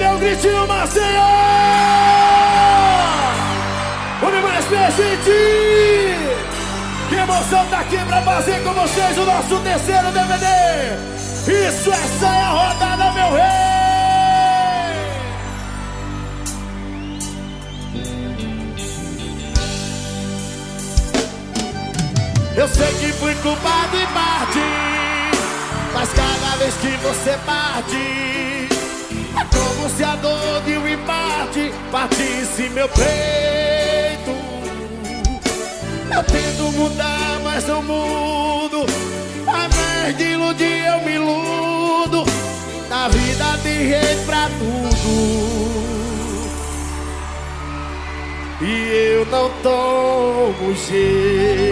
dê um gritinho, Marcinho! Universo gente! Que emoção tá aqui pra fazer com vocês o nosso terceiro DVD! Isso, é a rodada, meu rei! Eu sei que fui culpado em parte, mas cada vez que você parte, é como se a dor de um empate partisse meu peito. Eu tento mudar, mas não mudo. Ao invés de iludir, eu me iludo. Na vida tem jeito pra tudo. E eu não tomo jeito.